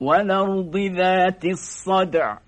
والأرض ذات الصدع.